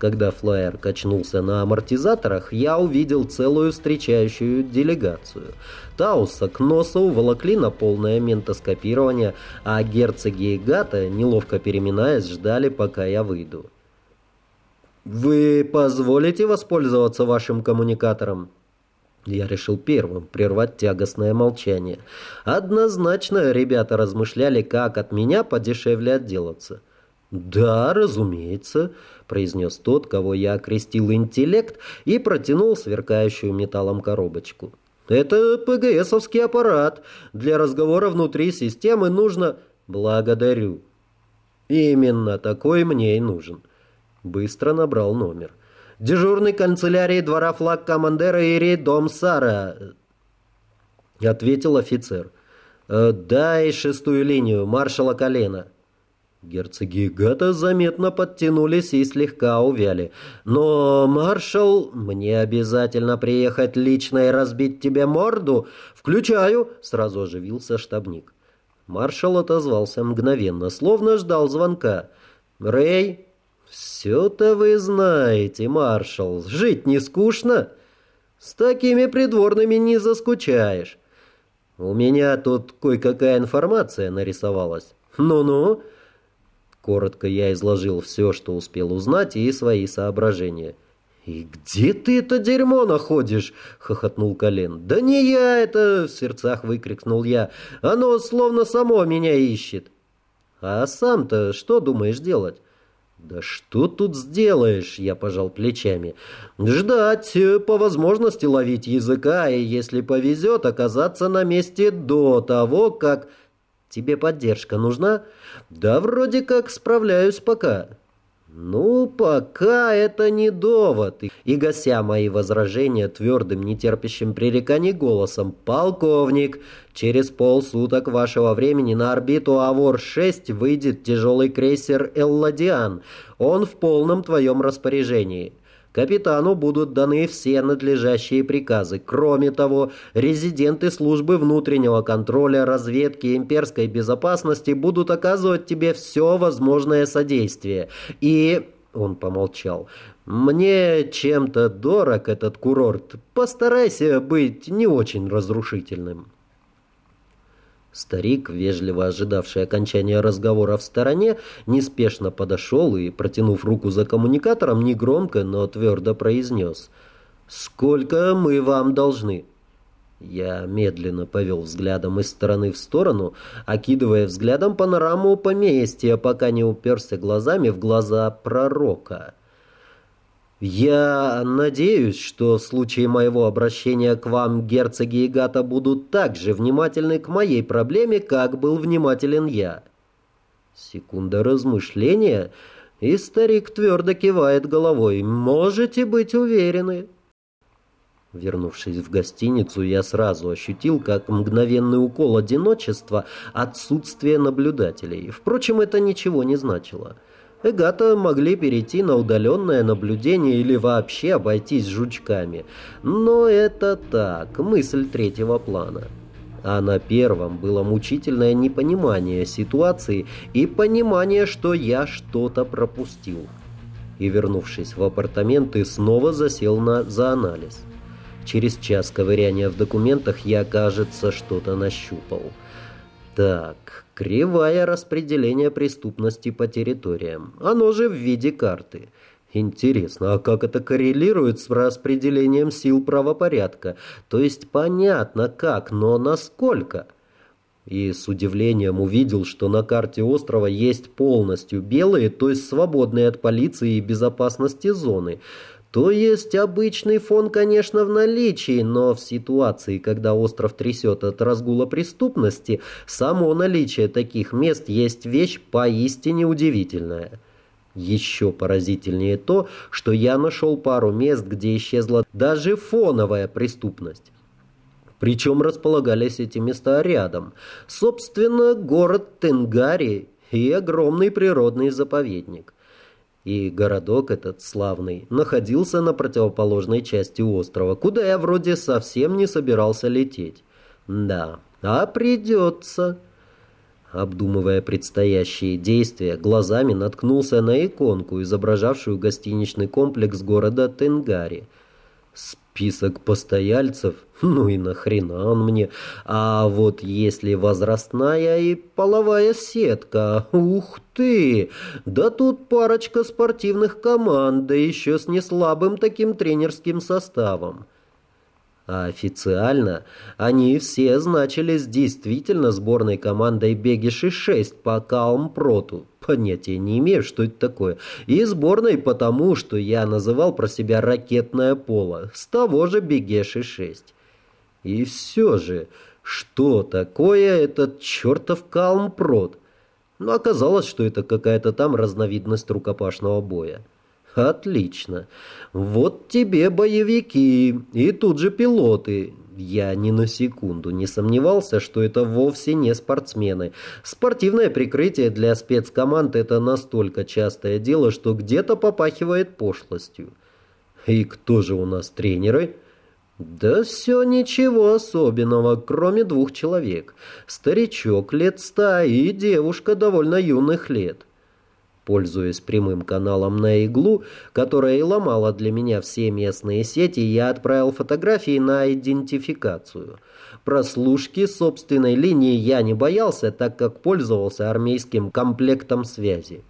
Когда флайер качнулся на амортизаторах, я увидел целую встречающую делегацию. Тауса к носу волокли на полное ментоскопирование, а герцоги и Гата, неловко переминаясь, ждали, пока я выйду. «Вы позволите воспользоваться вашим коммуникатором?» Я решил первым прервать тягостное молчание. Однозначно ребята размышляли, как от меня подешевле отделаться. «Да, разумеется», — произнес тот, кого я окрестил интеллект, и протянул сверкающую металлом коробочку. «Это ПГСовский аппарат. Для разговора внутри системы нужно...» «Благодарю». «Именно такой мне и нужен». Быстро набрал номер. «Дежурный канцелярии двора флаг командера Ири, дом Сара», — ответил офицер. «Э, «Дай шестую линию, маршала Колена». Герцоги Гата заметно подтянулись и слегка увяли. «Но, маршал, мне обязательно приехать лично и разбить тебе морду? Включаю!» — сразу оживился штабник. Маршал отозвался мгновенно, словно ждал звонка. «Рэй, все-то вы знаете, маршал, жить не скучно? С такими придворными не заскучаешь. У меня тут кое-какая информация нарисовалась. Ну-ну». Коротко я изложил все, что успел узнать, и свои соображения. «И где ты это дерьмо находишь?» — хохотнул Колен. «Да не я это!» — в сердцах выкрикнул я. «Оно словно само меня ищет». «А сам-то что думаешь делать?» «Да что тут сделаешь?» — я пожал плечами. «Ждать, э, по возможности ловить языка, и, если повезет, оказаться на месте до того, как...» Тебе поддержка нужна? Да вроде как справляюсь пока. Ну, пока это не довод. И гася мои возражения твердым, нетерпящим пререканий голосом, полковник, через полсуток вашего времени на орбиту Авор-6 выйдет тяжелый крейсер «Элладиан». Он в полном твоем распоряжении. Капитану будут даны все надлежащие приказы. Кроме того, резиденты службы внутреннего контроля, разведки и имперской безопасности будут оказывать тебе все возможное содействие. И... Он помолчал. «Мне чем-то дорог этот курорт. Постарайся быть не очень разрушительным». Старик, вежливо ожидавший окончания разговора в стороне, неспешно подошел и, протянув руку за коммуникатором, негромко, но твердо произнес «Сколько мы вам должны?» Я медленно повел взглядом из стороны в сторону, окидывая взглядом панораму поместья, пока не уперся глазами в глаза пророка. «Я надеюсь, что в случае моего обращения к вам герцоги и Гата будут так же внимательны к моей проблеме, как был внимателен я». Секунда размышления, и старик твердо кивает головой. «Можете быть уверены». Вернувшись в гостиницу, я сразу ощутил, как мгновенный укол одиночества, отсутствие наблюдателей. Впрочем, это ничего не значило. Эгата могли перейти на удаленное наблюдение или вообще обойтись жучками. Но это так, мысль третьего плана. А на первом было мучительное непонимание ситуации и понимание, что я что-то пропустил. И, вернувшись в апартаменты, снова засел на, за анализ. Через час ковыряния в документах я, кажется, что-то нащупал. Так, кривая распределение преступности по территориям. Оно же в виде карты. Интересно, а как это коррелирует с распределением сил правопорядка? То есть понятно как, но насколько? И с удивлением увидел, что на карте острова есть полностью белые, то есть свободные от полиции и безопасности зоны. То есть обычный фон, конечно, в наличии, но в ситуации, когда остров трясет от разгула преступности, само наличие таких мест есть вещь поистине удивительная. Еще поразительнее то, что я нашел пару мест, где исчезла даже фоновая преступность. Причем располагались эти места рядом. Собственно, город Тенгари и огромный природный заповедник. И городок этот славный находился на противоположной части острова, куда я вроде совсем не собирался лететь. Да, а придется. Обдумывая предстоящие действия, глазами наткнулся на иконку, изображавшую гостиничный комплекс города Тенгари. Список постояльцев? Ну и нахрена он мне? А вот если возрастная и половая сетка, ух ты! Да тут парочка спортивных команд, да еще с неслабым таким тренерским составом. А официально они все значились действительно сборной командой Бегиши-6 по Каумпроту. Понятия не имею, что это такое. И сборной потому, что я называл про себя ракетное поло. С того же Бегеши-6. И все же, что такое этот чертов Каумпрот? Но оказалось, что это какая-то там разновидность рукопашного боя. Отлично. Вот тебе боевики и тут же пилоты. Я ни на секунду не сомневался, что это вовсе не спортсмены. Спортивное прикрытие для спецкоманд это настолько частое дело, что где-то попахивает пошлостью. И кто же у нас тренеры? Да все ничего особенного, кроме двух человек. Старичок лет ста и девушка довольно юных лет. Пользуясь прямым каналом на иглу, которая и ломала для меня все местные сети, я отправил фотографии на идентификацию. Прослушки собственной линии я не боялся, так как пользовался армейским комплектом связи.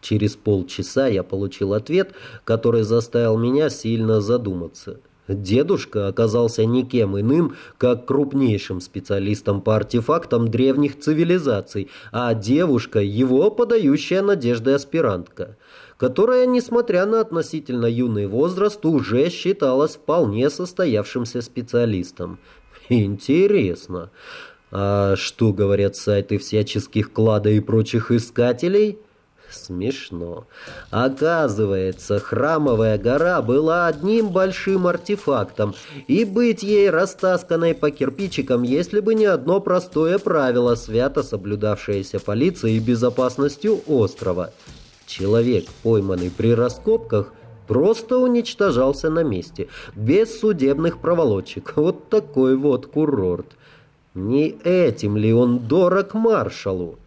Через полчаса я получил ответ, который заставил меня сильно задуматься – Дедушка оказался никем иным, как крупнейшим специалистом по артефактам древних цивилизаций, а девушка – его подающая надежды аспирантка, которая, несмотря на относительно юный возраст, уже считалась вполне состоявшимся специалистом. Интересно. А что говорят сайты всяческих клада и прочих искателей – Смешно. Оказывается, храмовая гора была одним большим артефактом, и быть ей растасканной по кирпичикам, если бы не одно простое правило, свято соблюдавшееся полицией и безопасностью острова. Человек, пойманный при раскопках, просто уничтожался на месте, без судебных проволочек. Вот такой вот курорт. Не этим ли он дорог маршалу?